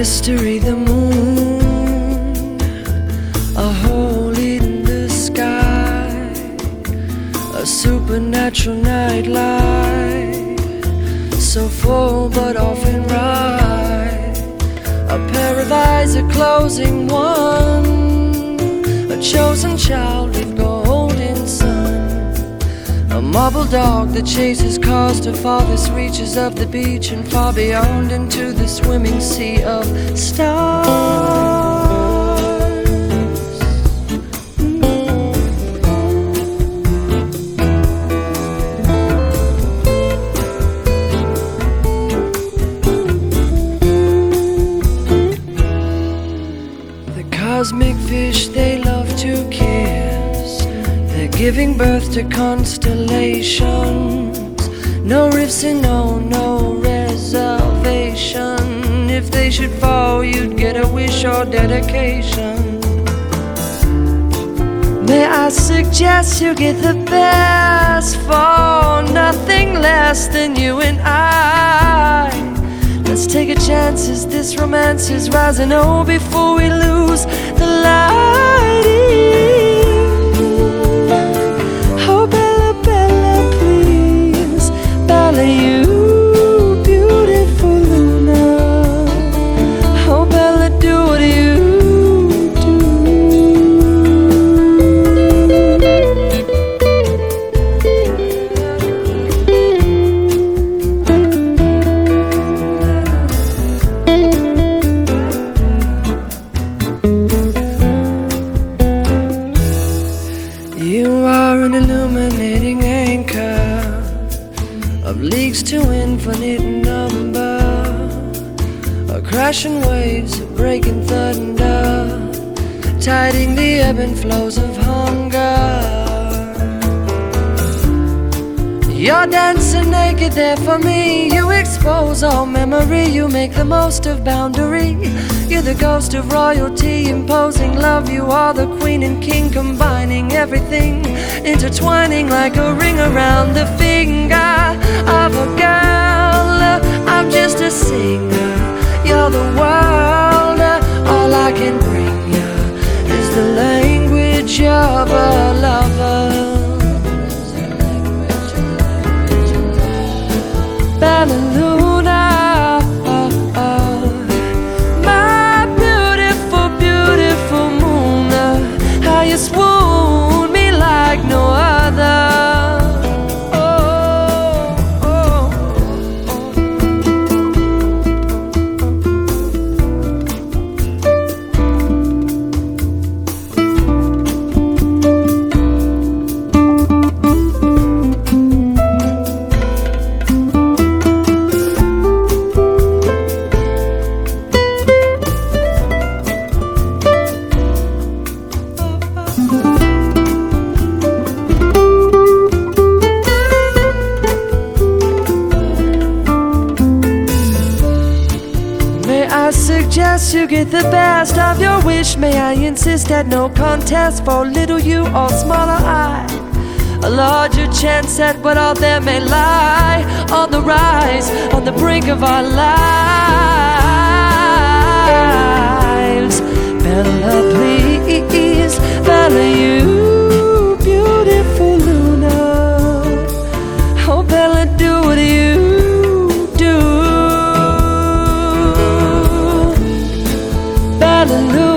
mystery, the moon, a hole in the sky, a supernatural nightlight, so full but often right. A eyes, a closing one, a chosen child. A marble dog that chases cars to farthest reaches of the beach and far beyond into the swimming sea of stars. The cosmic fish giving birth to constellations. No rifts and no, no reservation. If they should fall, you'd get a wish or dedication. May I suggest you get the best for nothing less than you and I. Let's take a chance as this romance is rising. Oh, before we lose leagues to infinite number, a crashing waves, a breaking thunder, tiding the ebb and flows of hunger. You're dancing naked there for me. You expose all memory. You make the most of boundary. You're the ghost of royalty, imposing love. You are the queen and king, combining everything, intertwining like a ring around the finger Singer. You're the world. All I can bring you is the language of a Suggest you get the best of your wish? May I insist at no contest for little you or smaller I? A larger chance at what all there may lie on the rise, on the brink of our lives. hallelujah.